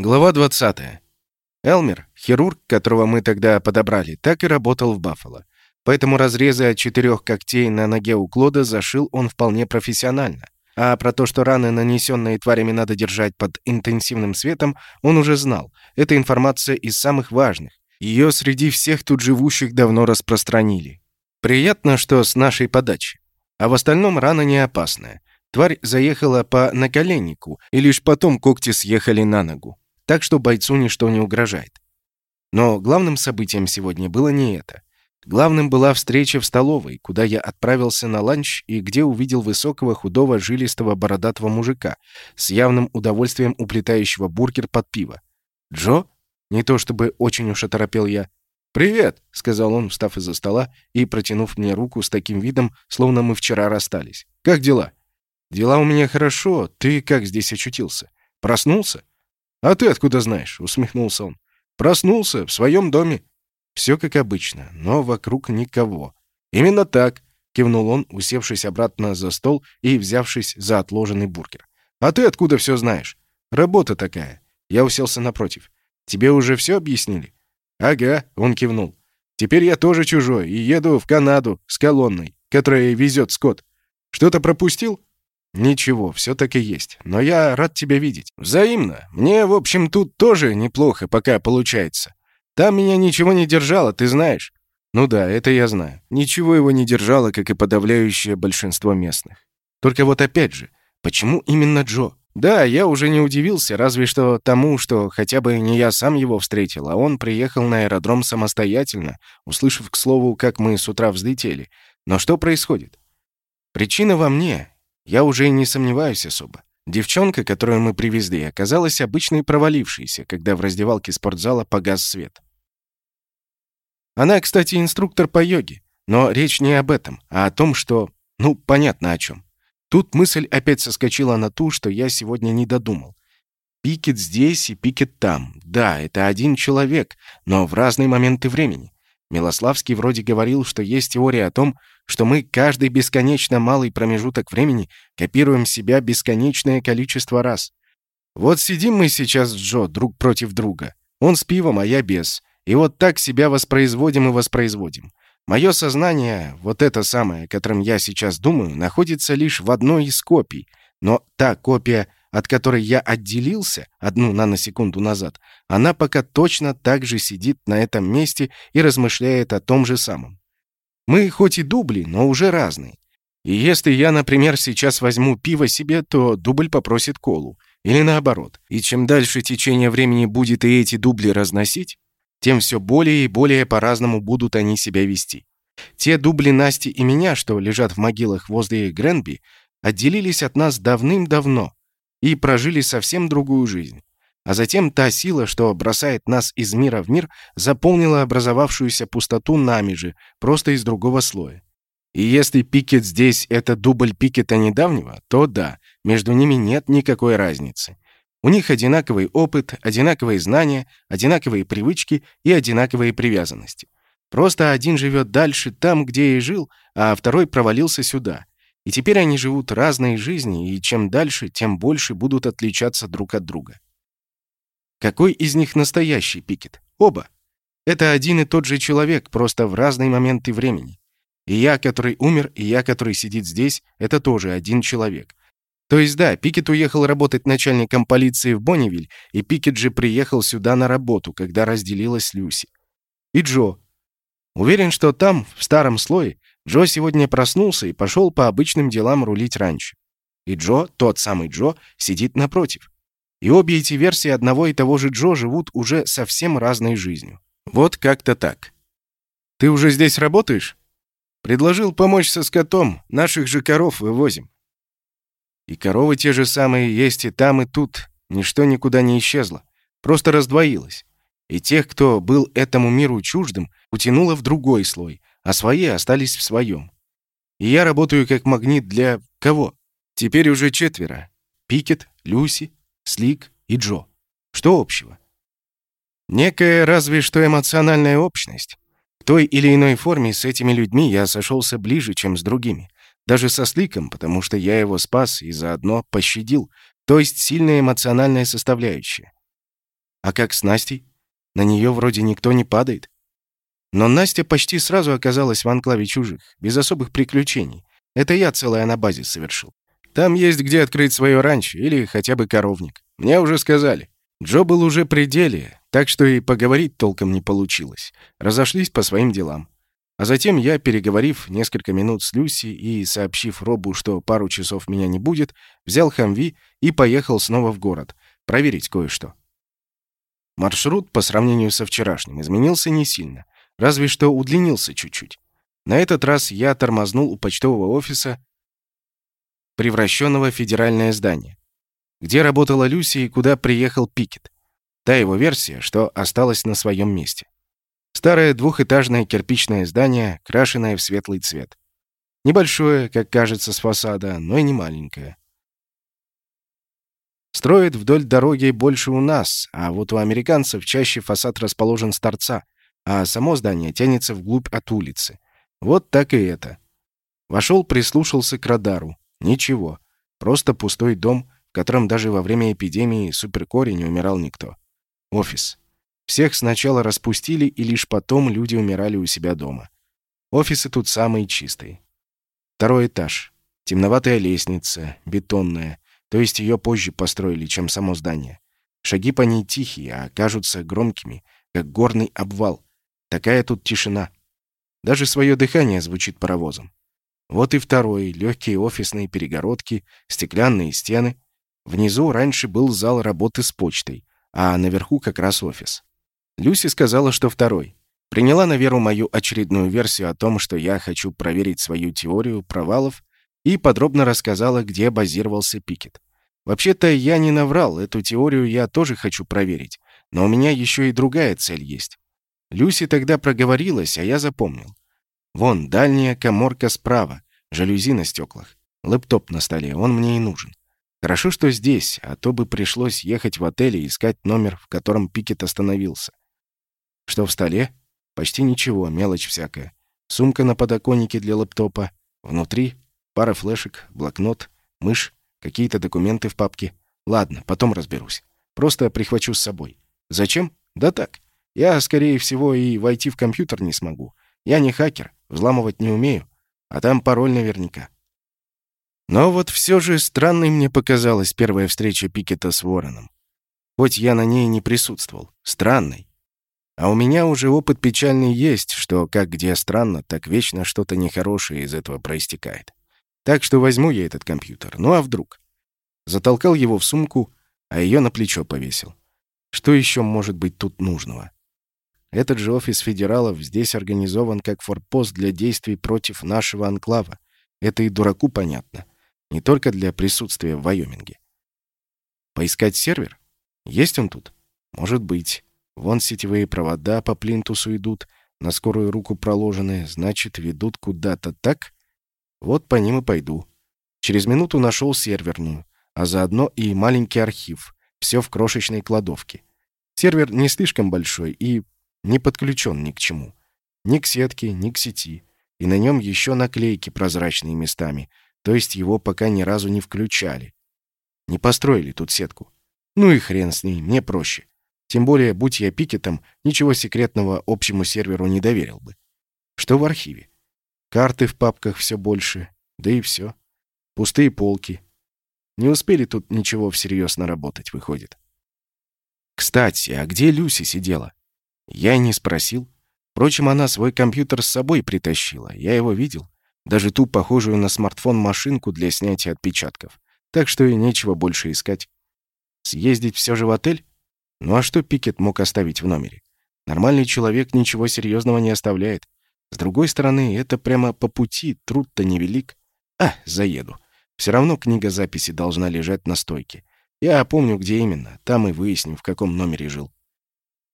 Глава 20. Элмер, хирург, которого мы тогда подобрали, так и работал в Баффало. Поэтому разрезы от четырех когтей на ноге у Клода зашил он вполне профессионально. А про то, что раны, нанесенные тварями, надо держать под интенсивным светом, он уже знал. Это информация из самых важных. Ее среди всех тут живущих давно распространили. Приятно, что с нашей подачи. А в остальном рана не опасная. Тварь заехала по наколеннику, и лишь потом когти съехали на ногу так что бойцу ничто не угрожает. Но главным событием сегодня было не это. Главным была встреча в столовой, куда я отправился на ланч и где увидел высокого, худого, жилистого, бородатого мужика с явным удовольствием уплетающего бургер под пиво. «Джо?» Не то чтобы очень уж оторопел я. «Привет!» — сказал он, встав из-за стола и протянув мне руку с таким видом, словно мы вчера расстались. «Как дела?» «Дела у меня хорошо. Ты как здесь очутился? Проснулся?» «А ты откуда знаешь?» — усмехнулся он. «Проснулся в своем доме». Все как обычно, но вокруг никого. «Именно так», — кивнул он, усевшись обратно за стол и взявшись за отложенный бургер. «А ты откуда все знаешь?» «Работа такая». Я уселся напротив. «Тебе уже все объяснили?» «Ага», — он кивнул. «Теперь я тоже чужой и еду в Канаду с колонной, которая везет скот. Что-то пропустил?» «Ничего, все так и есть. Но я рад тебя видеть. Взаимно. Мне, в общем, тут тоже неплохо пока получается. Там меня ничего не держало, ты знаешь». «Ну да, это я знаю. Ничего его не держало, как и подавляющее большинство местных. Только вот опять же, почему именно Джо? Да, я уже не удивился, разве что тому, что хотя бы не я сам его встретил, а он приехал на аэродром самостоятельно, услышав, к слову, как мы с утра взлетели. Но что происходит? Причина во мне, я уже и не сомневаюсь особо. Девчонка, которую мы привезли, оказалась обычной провалившейся, когда в раздевалке спортзала погас свет. Она, кстати, инструктор по йоге, но речь не об этом, а о том, что... Ну, понятно о чем. Тут мысль опять соскочила на ту, что я сегодня не додумал. Пикет здесь и Пикет там. Да, это один человек, но в разные моменты времени. Милославский вроде говорил, что есть теория о том, что мы каждый бесконечно малый промежуток времени копируем себя бесконечное количество раз. Вот сидим мы сейчас с Джо друг против друга. Он с пивом, а я без. И вот так себя воспроизводим и воспроизводим. Мое сознание, вот это самое, которым я сейчас думаю, находится лишь в одной из копий. Но та копия, от которой я отделился одну наносекунду назад, она пока точно так же сидит на этом месте и размышляет о том же самом. Мы хоть и дубли, но уже разные. И если я, например, сейчас возьму пиво себе, то дубль попросит колу. Или наоборот. И чем дальше течение времени будет и эти дубли разносить, тем все более и более по-разному будут они себя вести. Те дубли Насти и меня, что лежат в могилах возле Гренби, отделились от нас давным-давно и прожили совсем другую жизнь. А затем та сила, что бросает нас из мира в мир, заполнила образовавшуюся пустоту нами же, просто из другого слоя. И если Пикет здесь — это дубль Пикета недавнего, то да, между ними нет никакой разницы. У них одинаковый опыт, одинаковые знания, одинаковые привычки и одинаковые привязанности. Просто один живет дальше, там, где и жил, а второй провалился сюда. И теперь они живут разные жизни, и чем дальше, тем больше будут отличаться друг от друга. Какой из них настоящий Пикет? Оба. Это один и тот же человек, просто в разные моменты времени. И я, который умер, и я, который сидит здесь, это тоже один человек. То есть да, Пикет уехал работать начальником полиции в Бонневиль, и Пикет же приехал сюда на работу, когда разделилась Люси. И Джо. Уверен, что там, в старом слое, Джо сегодня проснулся и пошел по обычным делам рулить раньше. И Джо, тот самый Джо, сидит напротив. И обе эти версии одного и того же Джо живут уже совсем разной жизнью. Вот как-то так. «Ты уже здесь работаешь?» «Предложил помочь со скотом. Наших же коров вывозим». И коровы те же самые есть и там, и тут. Ничто никуда не исчезло. Просто раздвоилось. И тех, кто был этому миру чуждым, утянуло в другой слой, а свои остались в своем. И я работаю как магнит для кого? Теперь уже четверо. Пикет, Люси, Слик и Джо. Что общего? Некая разве что эмоциональная общность. В той или иной форме с этими людьми я сошелся ближе, чем с другими. Даже со Сликом, потому что я его спас и заодно пощадил, то есть сильная эмоциональная составляющая. А как с Настей? На нее вроде никто не падает. Но Настя почти сразу оказалась в анклаве чужих, без особых приключений. Это я целый анабазис совершил. Там есть где открыть свое ранчо или хотя бы коровник. Мне уже сказали. Джо был уже при деле, так что и поговорить толком не получилось. Разошлись по своим делам. А затем я, переговорив несколько минут с Люси и сообщив Робу, что пару часов меня не будет, взял Хамви и поехал снова в город, проверить кое-что. Маршрут по сравнению со вчерашним изменился не сильно, разве что удлинился чуть-чуть. На этот раз я тормознул у почтового офиса, превращенного в федеральное здание, где работала Люси и куда приехал Пикет. Та его версия, что осталась на своем месте. Старое двухэтажное кирпичное здание, крашенное в светлый цвет. Небольшое, как кажется с фасада, но и не маленькое. Строят вдоль дороги больше у нас, а вот у американцев чаще фасад расположен с торца, а само здание тянется вглубь от улицы. Вот так и это. Вошел, прислушался к радару. Ничего. Просто пустой дом, в котором даже во время эпидемии суперкори не умирал никто. Офис. Всех сначала распустили, и лишь потом люди умирали у себя дома. Офисы тут самые чистые. Второй этаж. Темноватая лестница, бетонная, то есть ее позже построили, чем само здание. Шаги по ней тихие, а кажутся громкими, как горный обвал. Такая тут тишина. Даже свое дыхание звучит паровозом. Вот и второй, легкие офисные перегородки, стеклянные стены. Внизу раньше был зал работы с почтой, а наверху как раз офис. Люси сказала, что второй. Приняла на веру мою очередную версию о том, что я хочу проверить свою теорию провалов, и подробно рассказала, где базировался Пикет. Вообще-то я не наврал, эту теорию я тоже хочу проверить, но у меня еще и другая цель есть. Люси тогда проговорилась, а я запомнил. Вон, дальняя коморка справа, жалюзи на стеклах. Лэптоп на столе, он мне и нужен. Хорошо, что здесь, а то бы пришлось ехать в отель и искать номер, в котором Пикет остановился. Что в столе? Почти ничего, мелочь всякая. Сумка на подоконнике для лэптопа. Внутри пара флешек, блокнот, мышь, какие-то документы в папке. Ладно, потом разберусь. Просто прихвачу с собой. Зачем? Да так. Я, скорее всего, и войти в компьютер не смогу. Я не хакер, взламывать не умею. А там пароль наверняка. Но вот все же странной мне показалась первая встреча Пикета с Вороном. Хоть я на ней не присутствовал. Странной. А у меня уже опыт печальный есть, что как где странно, так вечно что-то нехорошее из этого проистекает. Так что возьму я этот компьютер. Ну а вдруг? Затолкал его в сумку, а ее на плечо повесил. Что еще может быть тут нужного? Этот же офис федералов здесь организован как форпост для действий против нашего анклава. Это и дураку понятно. Не только для присутствия в Вайоминге. Поискать сервер? Есть он тут? Может быть. Вон сетевые провода по плинтусу идут, на скорую руку проложены, значит, ведут куда-то так? Вот по ним и пойду. Через минуту нашел серверную, а заодно и маленький архив. Все в крошечной кладовке. Сервер не слишком большой и не подключен ни к чему. Ни к сетке, ни к сети. И на нем еще наклейки прозрачные местами, то есть его пока ни разу не включали. Не построили тут сетку. Ну и хрен с ней, мне проще. Тем более, будь я пикетом, ничего секретного общему серверу не доверил бы. Что в архиве? Карты в папках все больше, да и все. Пустые полки. Не успели тут ничего всерьез наработать, выходит. Кстати, а где Люси сидела? Я и не спросил. Впрочем, она свой компьютер с собой притащила. Я его видел. Даже ту, похожую на смартфон, машинку для снятия отпечатков. Так что и нечего больше искать. Съездить все же в отель? Ну а что Пикет мог оставить в номере? Нормальный человек ничего серьезного не оставляет. С другой стороны, это прямо по пути, труд-то невелик. А, заеду. Все равно книга записи должна лежать на стойке. Я помню, где именно. Там и выясним, в каком номере жил.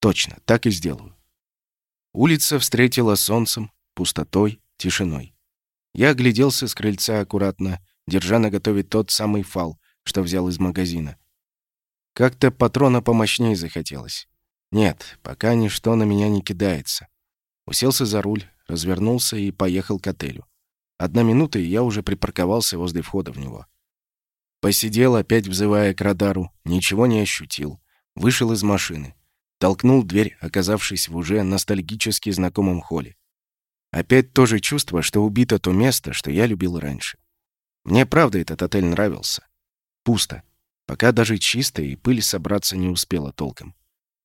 Точно, так и сделаю. Улица встретила солнцем, пустотой, тишиной. Я огляделся с крыльца аккуратно, держа наготове тот самый фал, что взял из магазина. Как-то патрона помощнее захотелось. Нет, пока ничто на меня не кидается. Уселся за руль, развернулся и поехал к отелю. Одна минута, и я уже припарковался возле входа в него. Посидел, опять взывая к радару, ничего не ощутил. Вышел из машины. Толкнул дверь, оказавшись в уже ностальгически знакомом холле. Опять то же чувство, что убито то место, что я любил раньше. Мне правда этот отель нравился. Пусто. Пока даже чисто и пыль собраться не успела толком.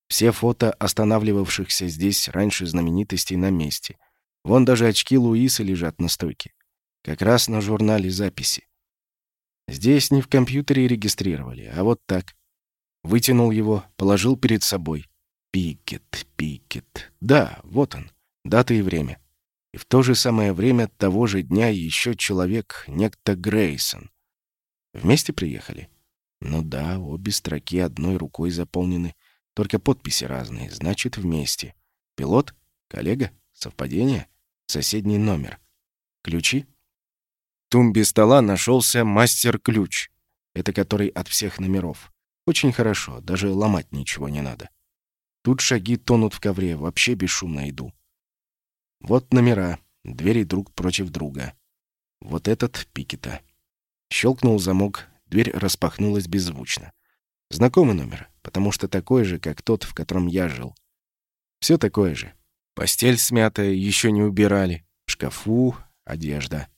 Все фото останавливавшихся здесь раньше знаменитостей на месте. Вон даже очки Луиса лежат на стойке. Как раз на журнале записи. Здесь не в компьютере регистрировали, а вот так. Вытянул его, положил перед собой. Пикет, Пикет. Да, вот он. Дата и время. И в то же самое время того же дня еще человек, некто Грейсон. Вместе приехали? Ну да, обе строки одной рукой заполнены. Только подписи разные, значит, вместе. Пилот? Коллега? Совпадение? Соседний номер. Ключи? В тумбе стола нашелся мастер-ключ. Это который от всех номеров. Очень хорошо, даже ломать ничего не надо. Тут шаги тонут в ковре, вообще бесшумно иду. Вот номера, двери друг против друга. Вот этот Пикета. Щелкнул замок, дверь распахнулась беззвучно. Знакомый номер, потому что такой же, как тот, в котором я жил. Все такое же. Постель смятая, еще не убирали. В шкафу одежда.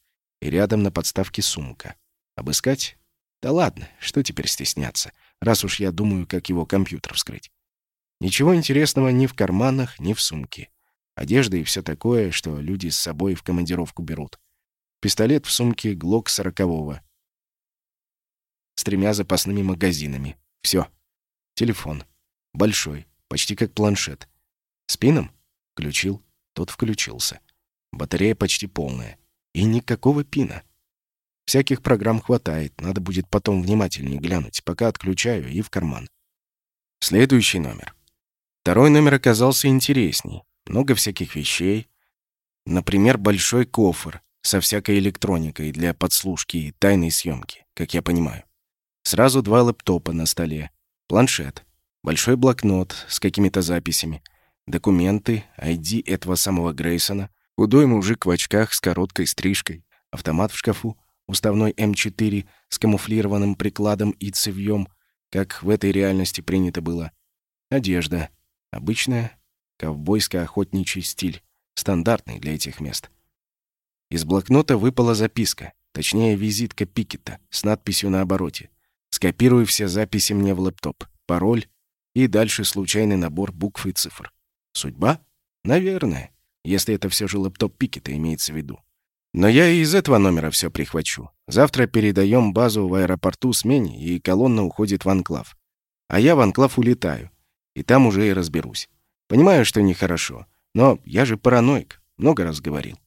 И рядом на подставке сумка. Обыскать? Да ладно, что теперь стесняться, раз уж я думаю, как его компьютер вскрыть. Ничего интересного ни в карманах, ни в сумке. Одежда и все такое, что люди с собой в командировку берут. Пистолет в сумке Глок сорокового. С тремя запасными магазинами. Все. Телефон. Большой. Почти как планшет. С пином? Включил. Тот включился. Батарея почти полная. И никакого пина. Всяких программ хватает. Надо будет потом внимательнее глянуть. Пока отключаю и в карман. Следующий номер. Второй номер оказался интересней. Много всяких вещей. Например, большой кофр со всякой электроникой для подслушки и тайной съемки, как я понимаю. Сразу два лэптопа на столе, планшет, большой блокнот с какими-то записями, документы, ID этого самого Грейсона, худой мужик в очках с короткой стрижкой, автомат в шкафу, уставной М4 с камуфлированным прикладом и цевьем, как в этой реальности принято было. Одежда. Обычная, Ковбойско-охотничий стиль, стандартный для этих мест. Из блокнота выпала записка, точнее визитка Пикета с надписью на обороте. Скопирую все записи мне в лэптоп, пароль и дальше случайный набор букв и цифр. Судьба? Наверное, если это все же лэптоп Пикета имеется в виду. Но я и из этого номера все прихвачу. Завтра передаем базу в аэропорту смене, и колонна уходит в анклав. А я в анклав улетаю, и там уже и разберусь. Понимаю, что нехорошо, но я же параноик, много раз говорил.